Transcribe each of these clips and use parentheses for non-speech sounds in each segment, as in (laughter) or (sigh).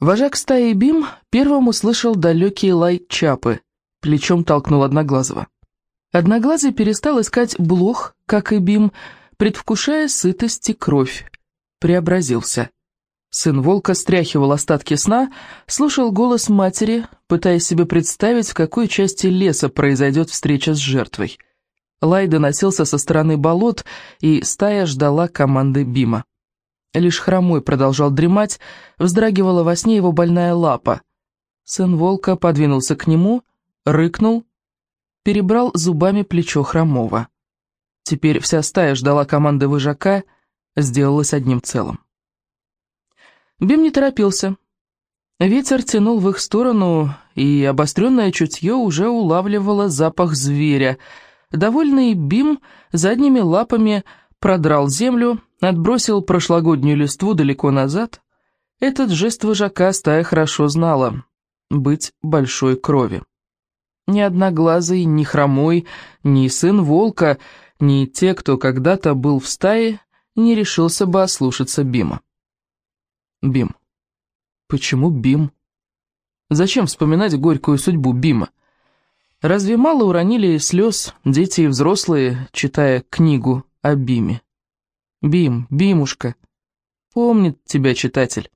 Вожак стаи Бим первым услышал далекий лай Чапы, плечом толкнул Одноглазого. Одноглазый перестал искать блох, как и Бим, предвкушая сытость и кровь. Преобразился. Сын волка стряхивал остатки сна, слушал голос матери, пытаясь себе представить, в какой части леса произойдет встреча с жертвой. Лай доносился со стороны болот, и стая ждала команды Бима. Лишь хромой продолжал дремать, вздрагивала во сне его больная лапа. Сын волка подвинулся к нему, рыкнул, перебрал зубами плечо хромого. Теперь вся стая ждала команды выжака, сделалась одним целым. Бим не торопился. Ветер тянул в их сторону, и обостренное чутье уже улавливало запах зверя. Довольный Бим задними лапами продрал землю, отбросил прошлогоднюю листву далеко назад. Этот жест вожака стая хорошо знала — быть большой крови. Ни одноглазый, ни хромой, ни сын волка, ни те, кто когда-то был в стае, не решился бы ослушаться Бима. Бим. Почему Бим? Зачем вспоминать горькую судьбу Бима? Разве мало уронили слез дети и взрослые, читая книгу о Биме? Бим, Бимушка. Помнит тебя читатель.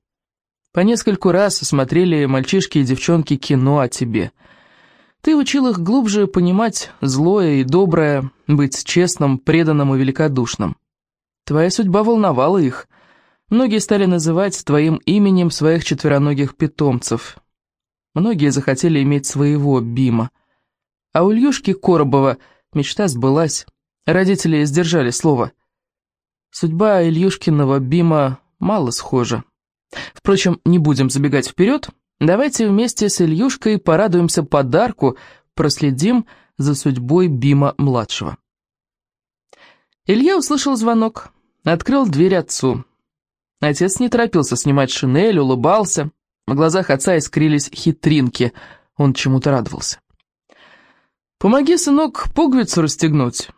По нескольку раз смотрели мальчишки и девчонки кино о тебе. Ты учил их глубже понимать злое и доброе, быть честным, преданным и великодушным. Твоя судьба волновала их. Многие стали называть твоим именем своих четвероногих питомцев. Многие захотели иметь своего Бима. А у Ильюшки Коробова мечта сбылась. Родители сдержали слово – Судьба Ильюшкиного Бима мало схожа. Впрочем, не будем забегать вперед. Давайте вместе с Ильюшкой порадуемся подарку, проследим за судьбой Бима-младшего. Илья услышал звонок, открыл дверь отцу. Отец не торопился снимать шинель, улыбался. В глазах отца искрились хитринки, он чему-то радовался. «Помоги, сынок, пуговицу расстегнуть».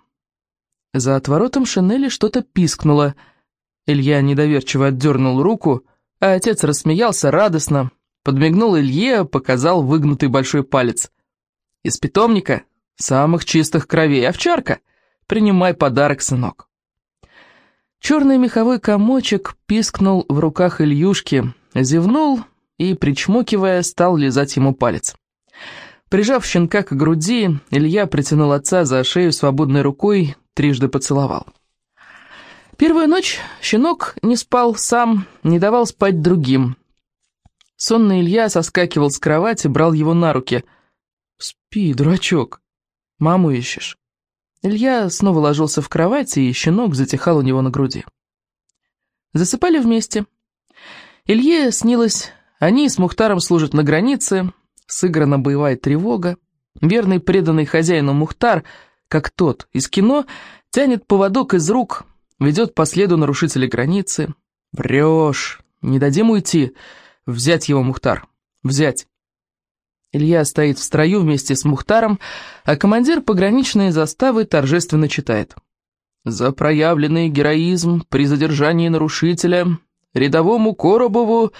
За отворотом шинели что-то пискнуло. Илья недоверчиво отдернул руку, а отец рассмеялся радостно, подмигнул Илье, показал выгнутый большой палец. «Из питомника, самых чистых кровей, овчарка, принимай подарок, сынок». Черный меховой комочек пискнул в руках Ильюшки, зевнул и, причмокивая, стал лизать ему палец. Прижав щенка к груди, Илья притянул отца за шею свободной рукой, трижды поцеловал. Первую ночь щенок не спал сам, не давал спать другим. Сонный Илья соскакивал с кровати, брал его на руки. «Спи, дурачок, маму ищешь». Илья снова ложился в кровать, и щенок затихал у него на груди. Засыпали вместе. Илье снилось, они с Мухтаром служат на границе, сыграна боевая тревога. Верный преданный хозяину Мухтар — как тот из кино, тянет поводок из рук, ведет по следу нарушителя границы. Врешь, не дадим уйти. Взять его, Мухтар, взять. Илья стоит в строю вместе с Мухтаром, а командир пограничной заставы торжественно читает. «За проявленный героизм при задержании нарушителя рядовому Коробову...»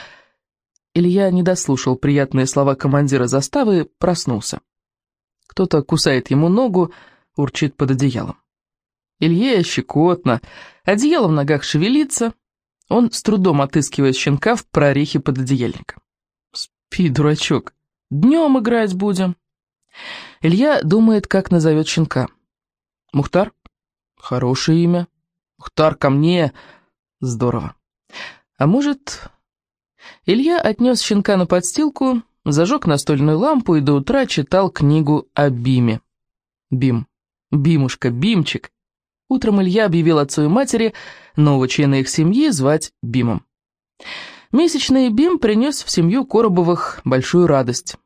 Илья не дослушал приятные слова командира заставы, проснулся. Кто-то кусает ему ногу, урчит под одеялом. Илье щекотно, одеяло в ногах шевелится, он с трудом отыскивает щенка в прорехе под одеяльником. «Спи, дурачок, днем играть будем». Илья думает, как назовет щенка. «Мухтар? Хорошее имя. Мухтар ко мне. Здорово. А может...» Илья отнес щенка на подстилку, зажег настольную лампу и до утра читал книгу о Биме. Бим. Бимушка, Бимчик. Утром Илья объявил отцу и матери нового члена их семьи звать Бимом. Месячный Бим принес в семью Коробовых большую радость.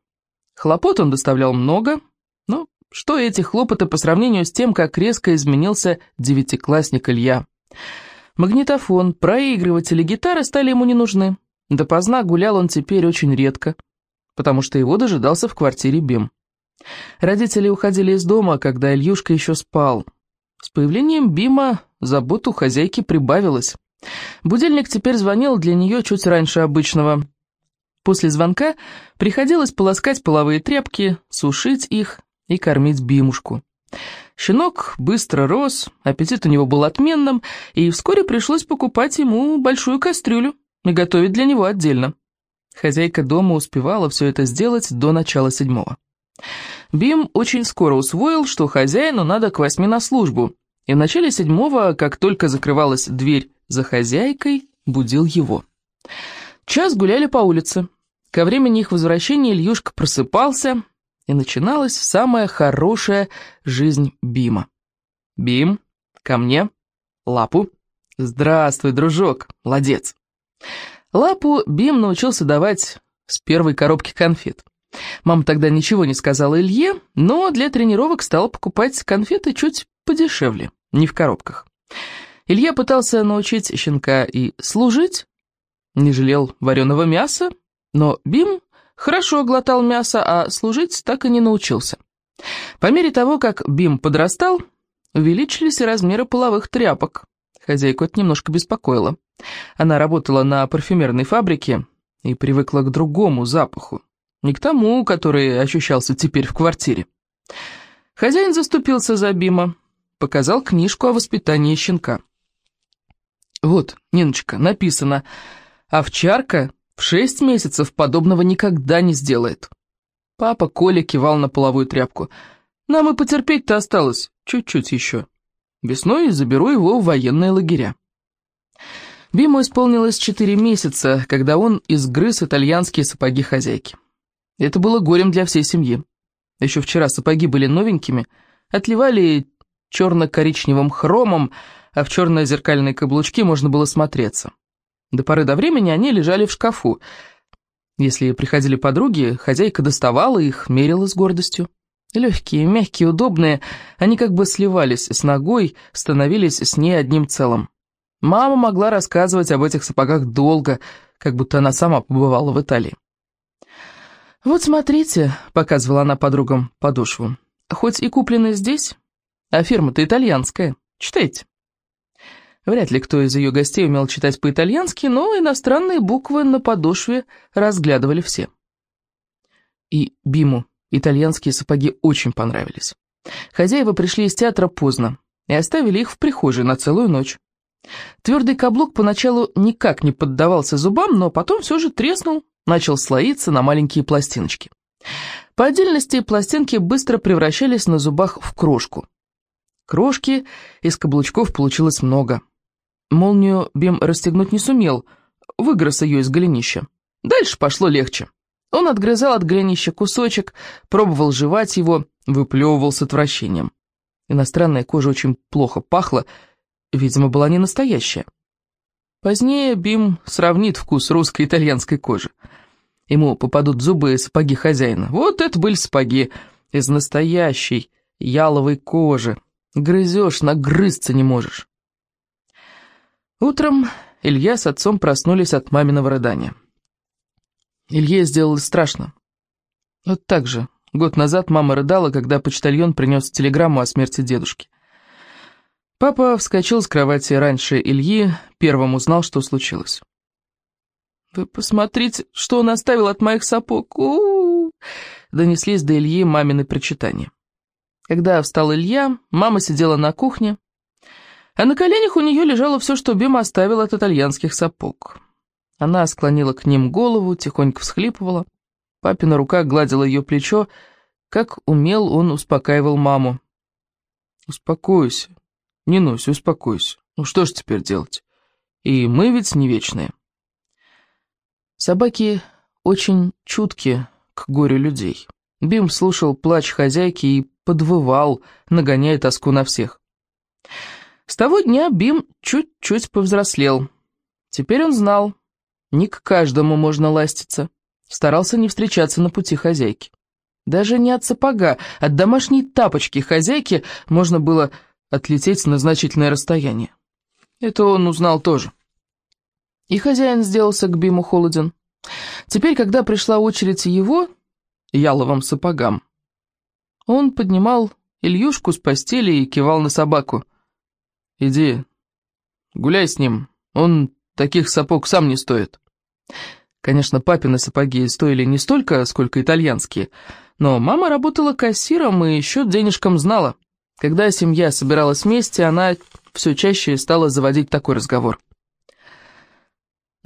Хлопот он доставлял много, но что эти хлопоты по сравнению с тем, как резко изменился девятиклассник Илья. Магнитофон, проигрыватели, гитары стали ему не нужны. Допоздна гулял он теперь очень редко, потому что его дожидался в квартире Бим. Родители уходили из дома, когда Ильюшка еще спал. С появлением Бима забот у хозяйки прибавилось. Будильник теперь звонил для нее чуть раньше обычного. После звонка приходилось полоскать половые тряпки, сушить их и кормить Бимушку. Щенок быстро рос, аппетит у него был отменным, и вскоре пришлось покупать ему большую кастрюлю и готовить для него отдельно. Хозяйка дома успевала все это сделать до начала седьмого. Бим очень скоро усвоил, что хозяину надо к восьми на службу, и в начале седьмого, как только закрывалась дверь за хозяйкой, будил его. Час гуляли по улице. Ко времени их возвращения Ильюшка просыпался, и начиналась самая хорошая жизнь Бима. «Бим, ко мне, лапу». «Здравствуй, дружок, молодец». Лапу Бим научился давать с первой коробки конфет. Мама тогда ничего не сказала Илье, но для тренировок стала покупать конфеты чуть подешевле, не в коробках. Илья пытался научить щенка и служить, не жалел вареного мяса, но Бим хорошо глотал мясо, а служить так и не научился. По мере того, как Бим подрастал, увеличились и размеры половых тряпок. Хозяйку это немножко беспокоило. Она работала на парфюмерной фабрике и привыкла к другому запаху, не к тому, который ощущался теперь в квартире. Хозяин заступился за Бима, показал книжку о воспитании щенка. «Вот, Ниночка, написано, овчарка в шесть месяцев подобного никогда не сделает». Папа Коля кивал на половую тряпку. «Нам и потерпеть-то осталось, чуть-чуть еще. Весной заберу его в военные лагеря». Биму исполнилось четыре месяца, когда он изгрыз итальянские сапоги хозяйки. Это было горем для всей семьи. Еще вчера сапоги были новенькими, отливали черно-коричневым хромом, а в черные зеркальные каблучки можно было смотреться. До поры до времени они лежали в шкафу. Если приходили подруги, хозяйка доставала их, мерила с гордостью. Легкие, мягкие, удобные, они как бы сливались с ногой, становились с ней одним целым. Мама могла рассказывать об этих сапогах долго, как будто она сама побывала в Италии. «Вот смотрите», — показывала она подругам подошву, — «хоть и куплены здесь, а фирма-то итальянская. Читайте». Вряд ли кто из ее гостей умел читать по-итальянски, но иностранные буквы на подошве разглядывали все. И Биму итальянские сапоги очень понравились. Хозяева пришли из театра поздно и оставили их в прихожей на целую ночь. Твердый каблук поначалу никак не поддавался зубам, но потом все же треснул, начал слоиться на маленькие пластиночки. По отдельности пластинки быстро превращались на зубах в крошку. Крошки из каблучков получилось много. Молнию Бим расстегнуть не сумел, выгрыз ее из голенища. Дальше пошло легче. Он отгрызал от голенища кусочек, пробовал жевать его, выплевывал с отвращением. Иностранная кожа очень плохо пахла, видимо, была не настоящая. Позднее Бим сравнит вкус русской и итальянской кожи. Ему попадут зубы и сапоги хозяина. Вот это были сапоги из настоящей яловой кожи. Грызешь, нагрызться не можешь. Утром Илья с отцом проснулись от маминого рыдания. Илье сделалось страшно. Вот так же. Год назад мама рыдала, когда почтальон принес телеграмму о смерти дедушки. Папа вскочил с кровати раньше Ильи, первым узнал, что случилось. «Вы посмотрите, что он оставил от моих сапог!» У -у -у Донеслись до Ильи мамины причитания. Когда встал Илья, мама сидела на кухне, а на коленях у нее лежало все, что Бима оставил от итальянских сапог. Она склонила к ним голову, тихонько всхлипывала. Папина рука гладила ее плечо, как умел он успокаивал маму. «Успокойся, не нусь, успокойся. Ну что ж теперь делать? И мы ведь не вечные». Собаки очень чутки к горю людей. Бим слушал плач хозяйки и подвывал, нагоняя тоску на всех. С того дня Бим чуть-чуть повзрослел. Теперь он знал, не к каждому можно ластиться. Старался не встречаться на пути хозяйки. Даже не от сапога, от домашней тапочки хозяйки можно было отлететь на значительное расстояние. Это он узнал тоже. И хозяин сделался к Биму холоден. Теперь, когда пришла очередь его, яловым сапогам, он поднимал Ильюшку с постели и кивал на собаку. Иди, гуляй с ним, он таких сапог сам не стоит. Конечно, папины сапоги стоили не столько, сколько итальянские, но мама работала кассиром и счет денежкам знала. Когда семья собиралась вместе, она все чаще стала заводить такой разговор.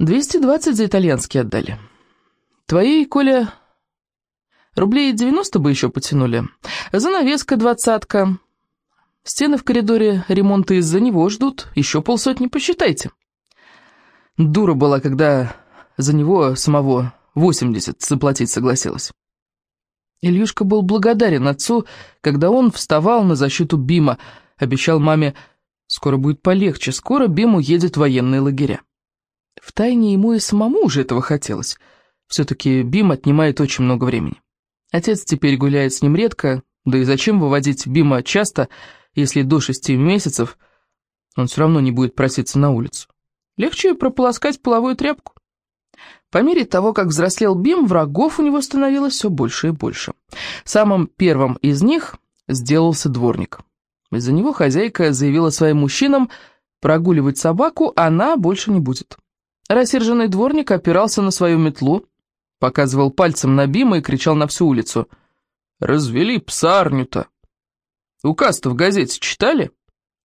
«220 за итальянские отдали. Твои, Коля, рублей 90 бы еще потянули. Занавеска двадцатка. Стены в коридоре ремонта из-за него ждут. Еще полсотни, посчитайте». Дура была, когда за него самого 80 заплатить согласилась. Ильюшка был благодарен отцу, когда он вставал на защиту Бима, обещал маме, скоро будет полегче, скоро Бим уедет в военные лагеря. Втайне ему и самому уже этого хотелось. Все-таки Бим отнимает очень много времени. Отец теперь гуляет с ним редко, да и зачем выводить Бима часто, если до шести месяцев он все равно не будет проситься на улицу. Легче прополоскать половую тряпку. По мере того, как взрослел Бим, врагов у него становилось все больше и больше. Самым первым из них сделался дворник. Из-за него хозяйка заявила своим мужчинам, прогуливать собаку она больше не будет. Рассерженный дворник опирался на свою метлу, показывал пальцем на Бима и кричал на всю улицу. «Развели псарню-то! Указ-то в газете читали?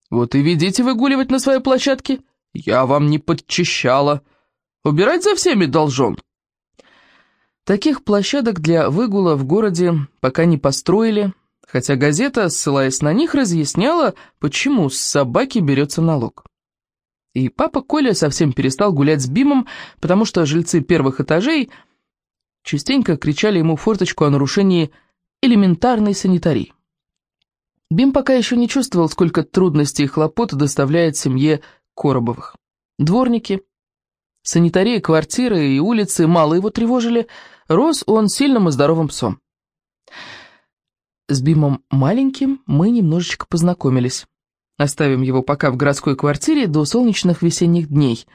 Вот и ведите выгуливать на своей площадке!» «Я вам не подчищала. Убирать за всеми должен». Таких площадок для выгула в городе пока не построили, хотя газета, ссылаясь на них, разъясняла, почему с собаки берется налог. И папа Коля совсем перестал гулять с Бимом, потому что жильцы первых этажей частенько кричали ему форточку о нарушении элементарной санитарии. Бим пока еще не чувствовал, сколько трудностей и хлопот доставляет семье Коробовых. Дворники, санитария квартиры и улицы мало его тревожили, рос он сильным и здоровым псом. С Бимом маленьким мы немножечко познакомились. Оставим его пока в городской квартире до солнечных весенних дней.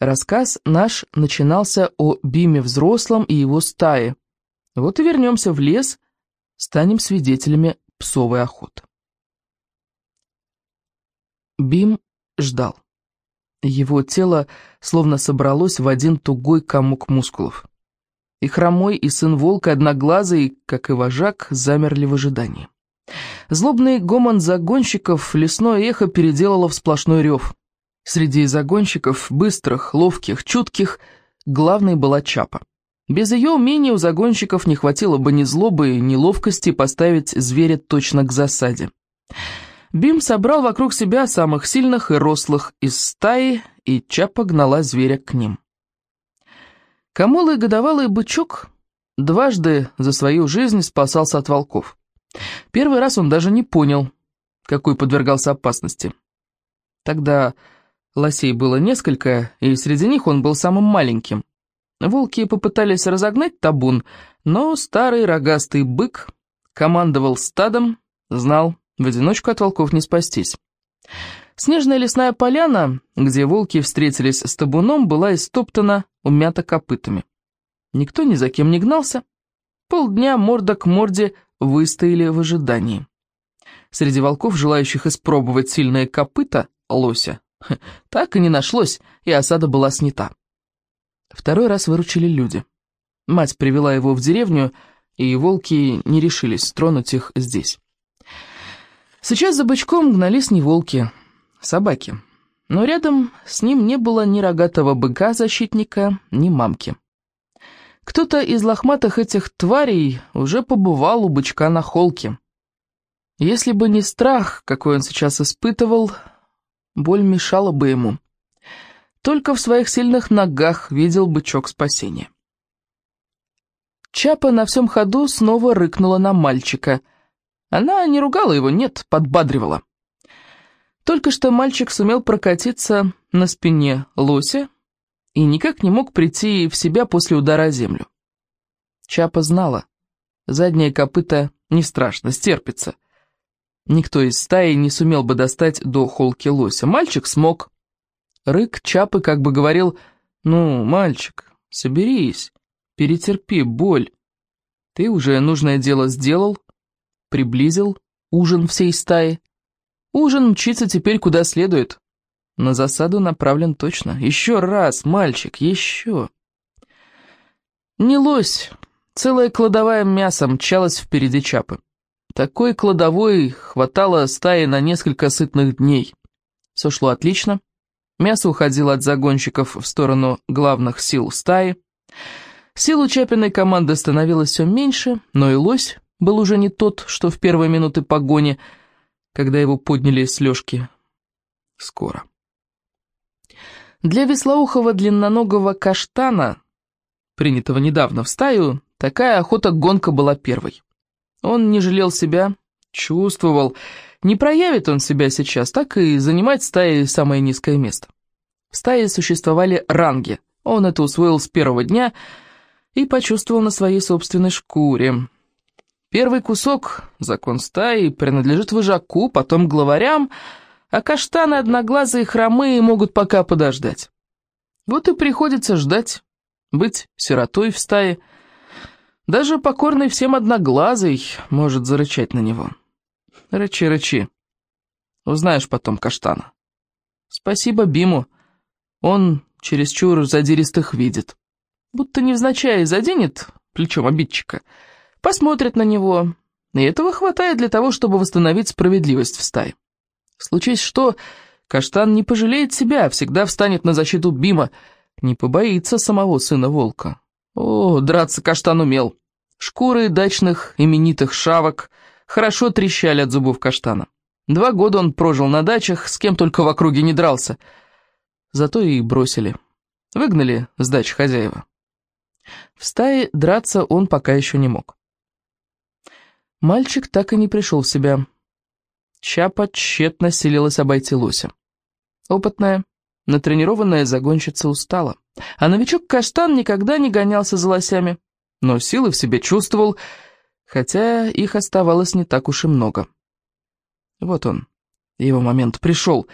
Рассказ наш начинался о Биме взрослом и его стае. Вот и вернемся в лес, станем свидетелями псовой охоты. Бим ждал. Его тело словно собралось в один тугой комок мускулов. И хромой, и сын волка, одноглазый, как и вожак, замерли в ожидании. Злобный гомон загонщиков лесное эхо переделало в сплошной рев. Среди загонщиков, быстрых, ловких, чутких, главной была Чапа. Без ее умения у загонщиков не хватило бы ни злобы, ни ловкости поставить зверя точно к засаде. Бим собрал вокруг себя самых сильных и рослых из стаи, и Чапа гнала зверя к ним. Камолый годовалый бычок дважды за свою жизнь спасался от волков. Первый раз он даже не понял, какой подвергался опасности. Тогда лосей было несколько, и среди них он был самым маленьким. Волки попытались разогнать табун, но старый рогастый бык командовал стадом, знал, в одиночку от волков не спастись. Снежная лесная поляна, где волки встретились с табуном, была истоптана, умята копытами. Никто ни за кем не гнался. Полдня морда к морде выстояли в ожидании. Среди волков, желающих испробовать сильное копыта, лося, (laughs) так и не нашлось, и осада была снята. Второй раз выручили люди. Мать привела его в деревню, и волки не решились тронуть их здесь. Сейчас за бычком гнались не волки, собаки. Но рядом с ним не было ни рогатого быка-защитника, ни мамки. Кто-то из лохматых этих тварей уже побывал у бычка на холке. Если бы не страх, какой он сейчас испытывал, боль мешала бы ему. Только в своих сильных ногах видел бычок спасения. Чапа на всем ходу снова рыкнула на мальчика — она не ругала его, нет, подбадривала. Только что мальчик сумел прокатиться на спине лося и никак не мог прийти в себя после удара о землю. Чапа знала, заднее копыто не страшно, стерпится. Никто из стаи не сумел бы достать до холки лося. Мальчик смог. Рык Чапы как бы говорил, «Ну, мальчик, соберись, перетерпи боль. Ты уже нужное дело сделал, приблизил ужин всей стаи. Ужин мчится теперь куда следует. На засаду направлен точно. Еще раз, мальчик, еще. Не лось, целая кладовая мяса мчалась впереди Чапы. Такой кладовой хватало стаи на несколько сытных дней. Все шло отлично. Мясо уходило от загонщиков в сторону главных сил стаи. Сил у Чапиной команды становилось все меньше, но и лось был уже не тот, что в первые минуты погони, когда его подняли с лёжки. Скоро. Для веслоухого длинноногого каштана, принятого недавно в стаю, такая охота-гонка была первой. Он не жалел себя, чувствовал, не проявит он себя сейчас, так и занимать в стае самое низкое место. В стае существовали ранги, он это усвоил с первого дня и почувствовал на своей собственной шкуре. Первый кусок, закон стаи, принадлежит вожаку, потом главарям, а каштаны одноглазые хромые могут пока подождать. Вот и приходится ждать, быть сиротой в стае, даже покорный всем одноглазый может зарычать на него. Рычи, рычи. Узнаешь потом каштана. Спасибо Биму. Он чересчур задиристых видит. Будто невзначай заденет плечом обидчика. Посмотрит на него. И этого хватает для того, чтобы восстановить справедливость в стае. Случись что, каштан не пожалеет себя, всегда встанет на защиту Бима, не побоится самого сына волка. О, драться каштан умел. Шкуры дачных именитых шавок хорошо трещали от зубов каштана. Два года он прожил на дачах, с кем только в округе не дрался. Зато и бросили. Выгнали с дач хозяева. В стае драться он пока еще не мог. Мальчик так и не пришел в себя. Чапа тщетно селилась обойти лося. Опытная, натренированная загонщица устала. А новичок Каштан никогда не гонялся за лосями, но силы в себе чувствовал, хотя их оставалось не так уж и много. Вот он, его момент пришел.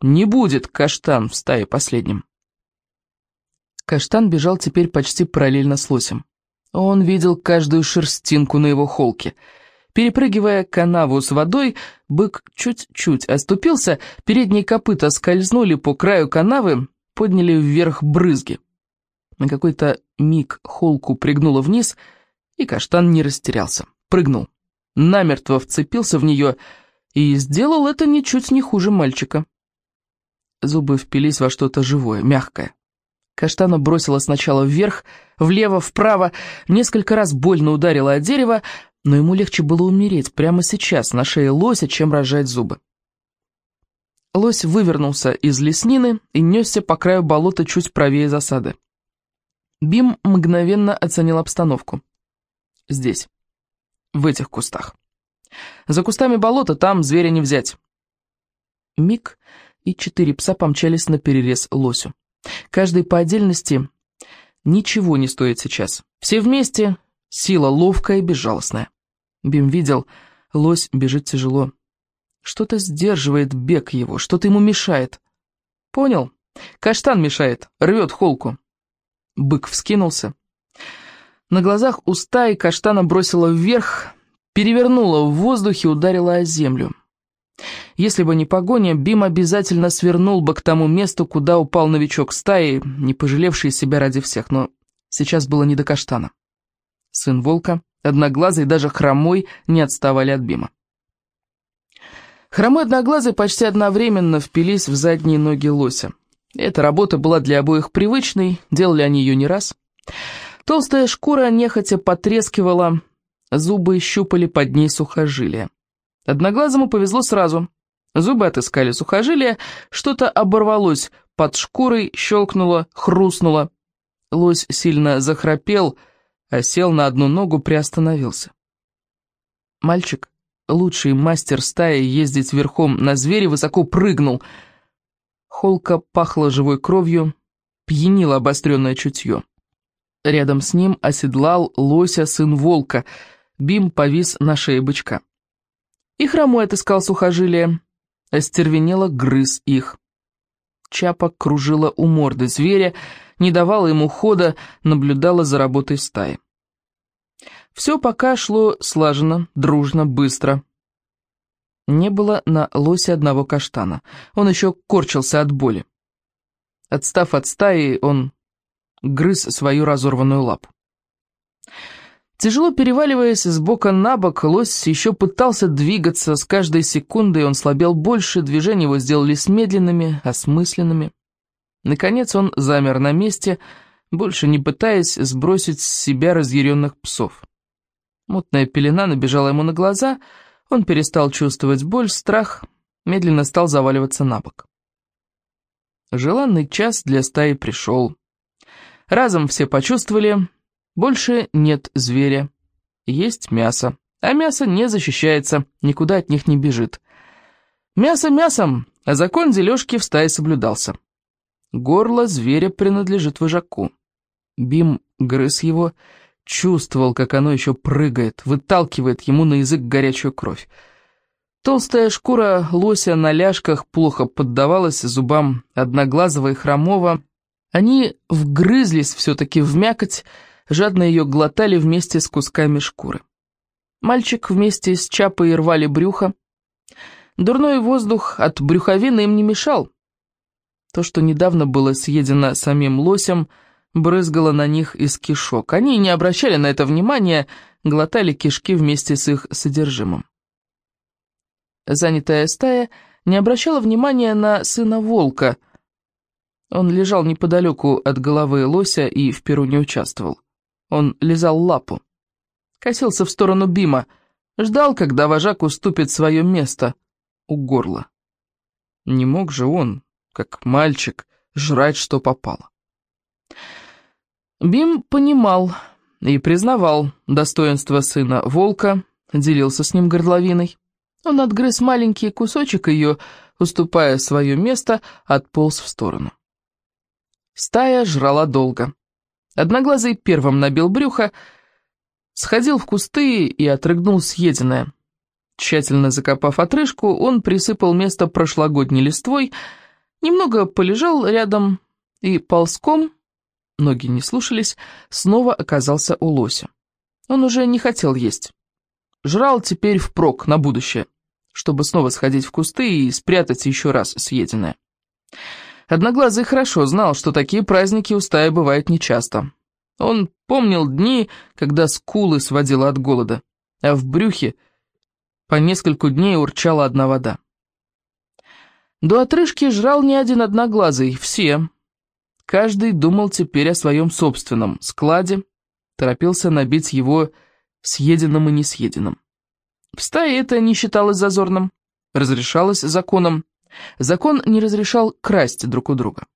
Не будет Каштан в стае последним. Каштан бежал теперь почти параллельно с лосем. Он видел каждую шерстинку на его холке — Перепрыгивая канаву с водой, бык чуть-чуть оступился, передние копыта скользнули по краю канавы, подняли вверх брызги. На какой-то миг холку пригнуло вниз, и каштан не растерялся. Прыгнул. Намертво вцепился в нее и сделал это ничуть не хуже мальчика. Зубы впились во что-то живое, мягкое. Каштана бросила сначала вверх, влево, вправо, несколько раз больно ударила о дерево, но ему легче было умереть прямо сейчас на шее лося, чем рожать зубы. Лось вывернулся из леснины и несся по краю болота чуть правее засады. Бим мгновенно оценил обстановку. Здесь, в этих кустах. За кустами болота там зверя не взять. Миг и четыре пса помчались на перерез лосю. Каждый по отдельности ничего не стоит сейчас. Все вместе Сила ловкая и безжалостная. Бим видел, лось бежит тяжело. Что-то сдерживает бег его, что-то ему мешает. Понял? Каштан мешает, рвет холку. Бык вскинулся. На глазах у стаи каштана бросила вверх, перевернула в воздухе, ударила о землю. Если бы не погоня, Бим обязательно свернул бы к тому месту, куда упал новичок стаи, не пожалевший себя ради всех, но сейчас было не до каштана. Сын волка, одноглазый даже хромой не отставали от Бима. Хромой одноглазый почти одновременно впились в задние ноги лося. Эта работа была для обоих привычной, делали они ее не раз. Толстая шкура нехотя потрескивала, зубы щупали под ней сухожилия. Одноглазому повезло сразу. Зубы отыскали сухожилия, что-то оборвалось под шкурой, щелкнуло, хрустнуло. Лось сильно захрапел, а сел на одну ногу, приостановился. Мальчик, лучший мастер стаи ездить верхом на звере, высоко прыгнул. Холка пахла живой кровью, пьянило обостренное чутье. Рядом с ним оседлал лося сын волка, Бим повис на шее бычка. И хромой отыскал сухожилие, остервенело грыз их. Чапа кружила у морды зверя, не давала ему хода, наблюдала за работой стаи. Все пока шло слаженно, дружно, быстро. Не было на лосе одного каштана. Он еще корчился от боли. Отстав от стаи, он грыз свою разорванную лапу. Тяжело переваливаясь с бока на бок, лось еще пытался двигаться, с каждой секундой он слабел больше, движения его сделались медленными, осмысленными. Наконец он замер на месте, больше не пытаясь сбросить с себя разъяренных псов. Мутная пелена набежала ему на глаза, он перестал чувствовать боль, страх, медленно стал заваливаться на бок. Желанный час для стаи пришел. Разом все почувствовали, больше нет зверя, есть мясо, а мясо не защищается, никуда от них не бежит. Мясо мясом, а закон дележки в стае соблюдался. Горло зверя принадлежит вожаку. Бим грыз его, чувствовал, как оно еще прыгает, выталкивает ему на язык горячую кровь. Толстая шкура лося на ляжках плохо поддавалась зубам одноглазого и хромого. Они вгрызлись все-таки в мякоть, жадно ее глотали вместе с кусками шкуры. Мальчик вместе с Чапой рвали брюхо. Дурной воздух от брюховины им не мешал. То, что недавно было съедено самим лосем, брызгало на них из кишок. Они не обращали на это внимания, глотали кишки вместе с их содержимым. Занятая стая не обращала внимания на сына волка. Он лежал неподалеку от головы лося и в перу не участвовал. Он лизал лапу. Косился в сторону Бима, ждал, когда вожак уступит свое место у горла. Не мог же он, как мальчик, жрать, что попало. Бим понимал и признавал достоинство сына волка, делился с ним горловиной. Он отгрыз маленький кусочек ее, уступая свое место, отполз в сторону. Стая жрала долго. Одноглазый первым набил брюхо, сходил в кусты и отрыгнул съеденное. Тщательно закопав отрыжку, он присыпал место прошлогодней листвой, немного полежал рядом и ползком, ноги не слушались, снова оказался у лося. Он уже не хотел есть. Жрал теперь впрок на будущее, чтобы снова сходить в кусты и спрятать еще раз съеденное. Одноглазый хорошо знал, что такие праздники у стаи бывают нечасто. Он помнил дни, когда скулы сводила от голода, а в брюхе по нескольку дней урчала одна вода. До отрыжки жрал не один одноглазый, все. Каждый думал теперь о своем собственном складе, торопился набить его съеденным и несъеденным. В стае это не считалось зазорным, разрешалось законом, Закон не разрешал красть друг у друга.